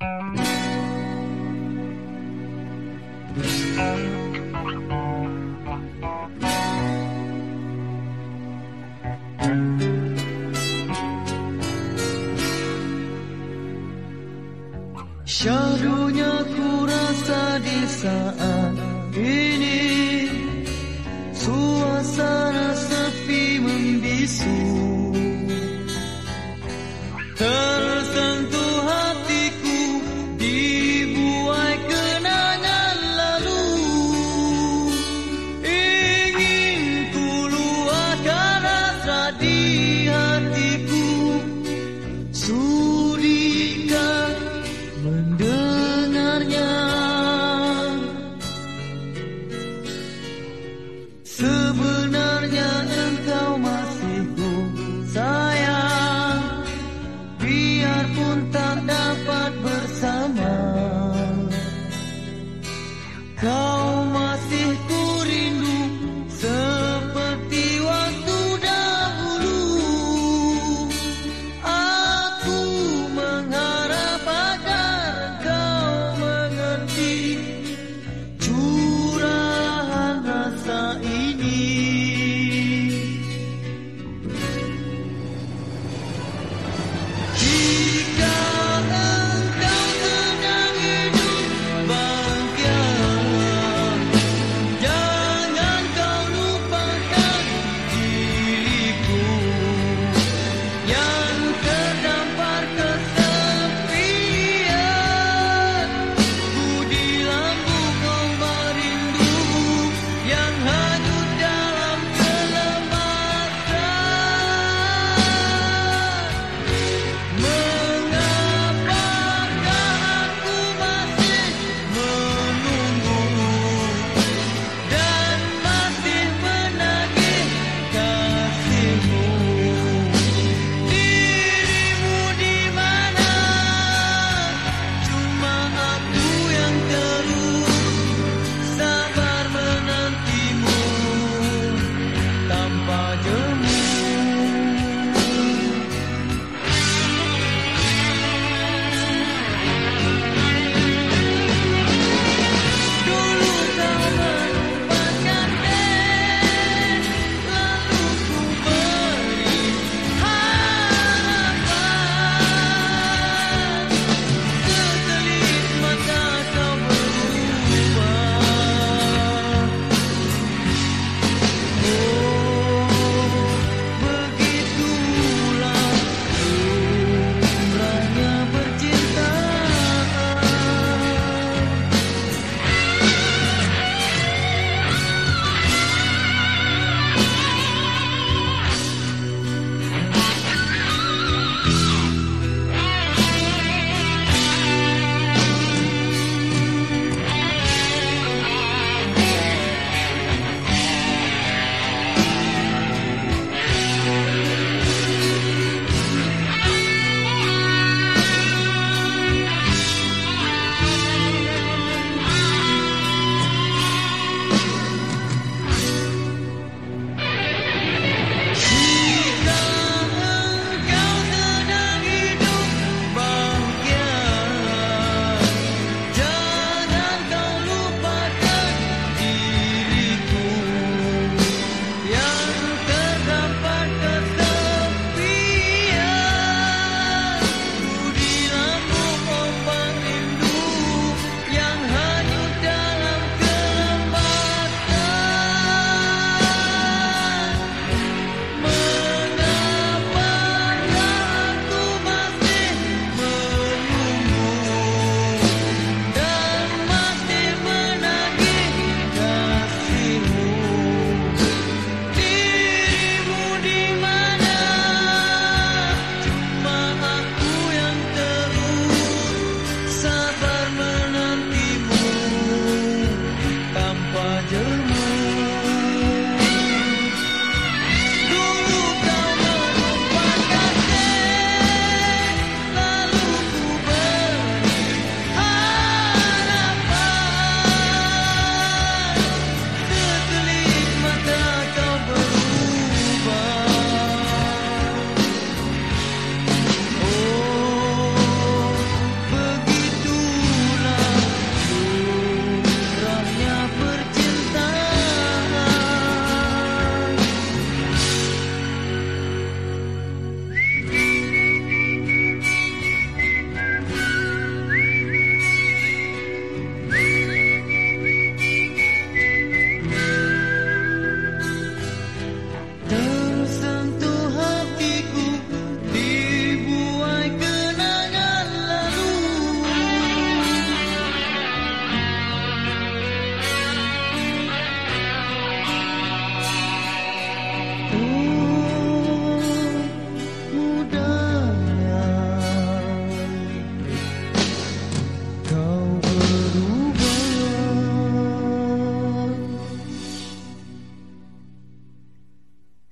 Syahdunya ku rasa di saat ini Suasana sepi membisu No.